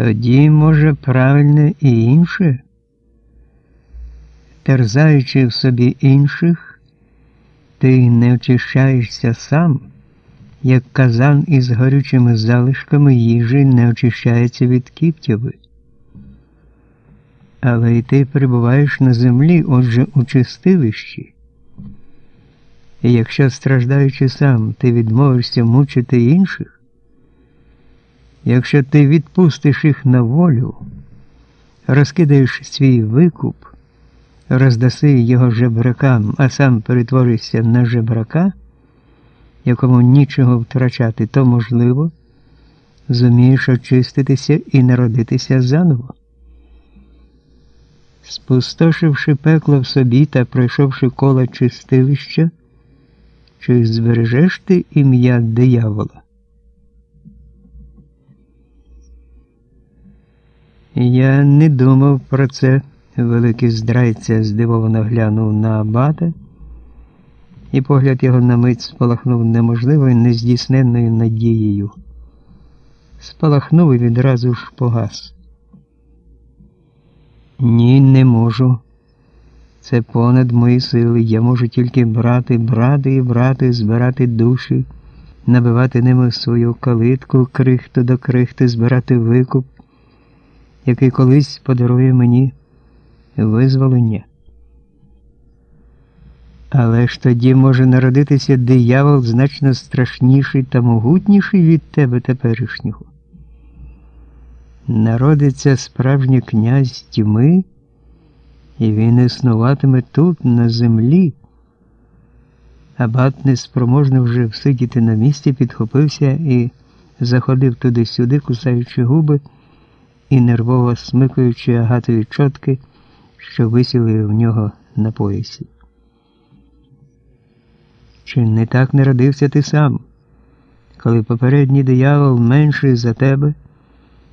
Тоді, може, правильне і інше, терзаючи в собі інших, ти не очищаєшся сам, як казан із горючими залишками їжі не очищається від кіптяви. Але й ти перебуваєш на землі, отже, у чистилищі. І якщо, страждаючи сам, ти відмовишся мучити інших, якщо ти відпустиш їх на волю, розкидаєш свій викуп, роздаси його жебракам, а сам перетворишся на жебрака, якому нічого втрачати, то можливо, зумієш очиститися і народитися заново. Спустошивши пекло в собі та пройшовши коло чистилища, чи збережеш ти ім'я диявола? Я не думав про це, великий здрайця здивовано глянув на абата, і погляд його на мить спалахнув неможливою нездійсненною надією. Спалахнув і відразу ж погас. Ні, не можу. Це понад мої сили. Я можу тільки брати, брати і брати, збирати душі, набивати ними свою калитку, крихту до крихти, збирати викуп, який колись подарує мені визволення. Але ж тоді може народитися диявол значно страшніший та могутніший від тебе теперішнього. Народиться справжній князь тьми і він існуватиме тут, на землі. Абат, неспроможний вже всидіти на місці, підхопився і заходив туди-сюди, кусаючи губи і нервово смикаючи агатові чотки, що висіли в нього на поясі. Чи не так народився ти сам, коли попередній диявол менший за тебе,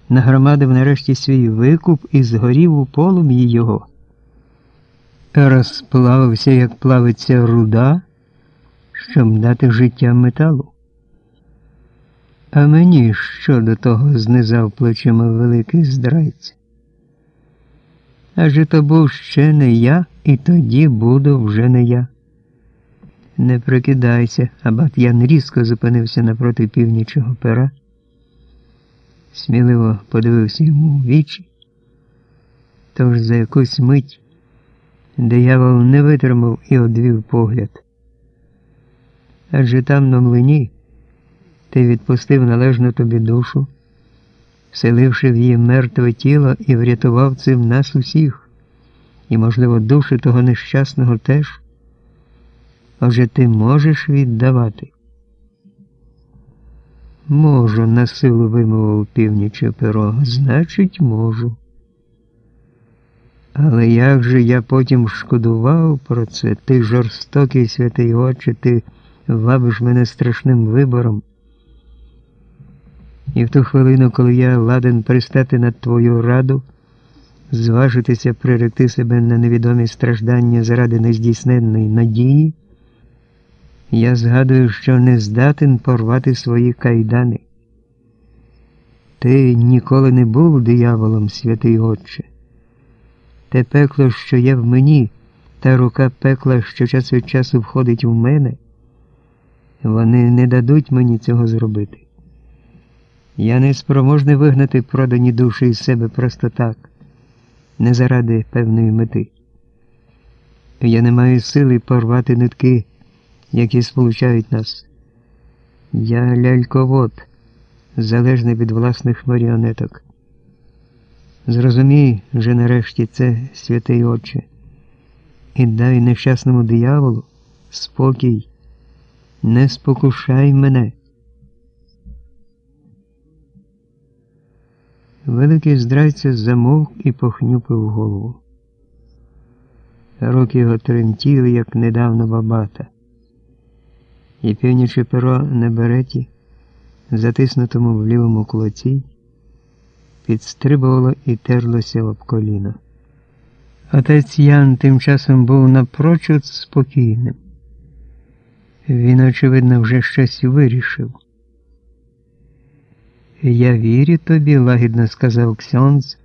нагромадив нарешті свій викуп і згорів у полум'ї його? розплавився, як плавиться руда, щоб дати життя металу. А мені що до того знизав плечима великий здрайць? Адже то був ще не я, і тоді буду вже не я. Не прикидайся, абат Ян різко зупинився напроти північого пера, сміливо подивився йому в вічі, тож за якусь мить. Диявол не витримав і одвів погляд. Адже там на млині ти відпустив належну тобі душу, вселивши в її мертве тіло і врятував цим нас усіх, і, можливо, душу того нещасного теж. Отже, ти можеш віддавати. Можу, на силу вимовив північе перо, значить, можу. Але як же я потім шкодував про це, ти жорстокий святий Отче, ти вабиш мене страшним вибором. І в ту хвилину, коли я ладен пристати на твою раду, зважитися приректи себе на невідомі страждання заради нездійсненної надії, я згадую, що не здатен порвати свої кайдани. Ти ніколи не був дияволом, святий Отче. Те пекло, що є в мені, та рука пекла, що час від часу входить в мене, вони не дадуть мені цього зробити. Я не спроможний вигнати продані душі із себе просто так, не заради певної мети. Я не маю сили порвати нитки, які сполучають нас. Я ляльковод, залежний від власних маріонеток. Зрозумій вже нарешті це, святий Отче, і дай нещасному дияволу спокій, не спокушай мене. Великий здрайця замовк і похнюпив голову. Руки його тремтіли, як недавно бабата, і північе перо на береті, затиснутому в лівому кулаці підстрибувало і терлося об коліно. Отець Ян тим часом був напрочуд спокійним. Він, очевидно, вже щось вирішив. Я вірю тобі, лагідно сказав Ксьонз,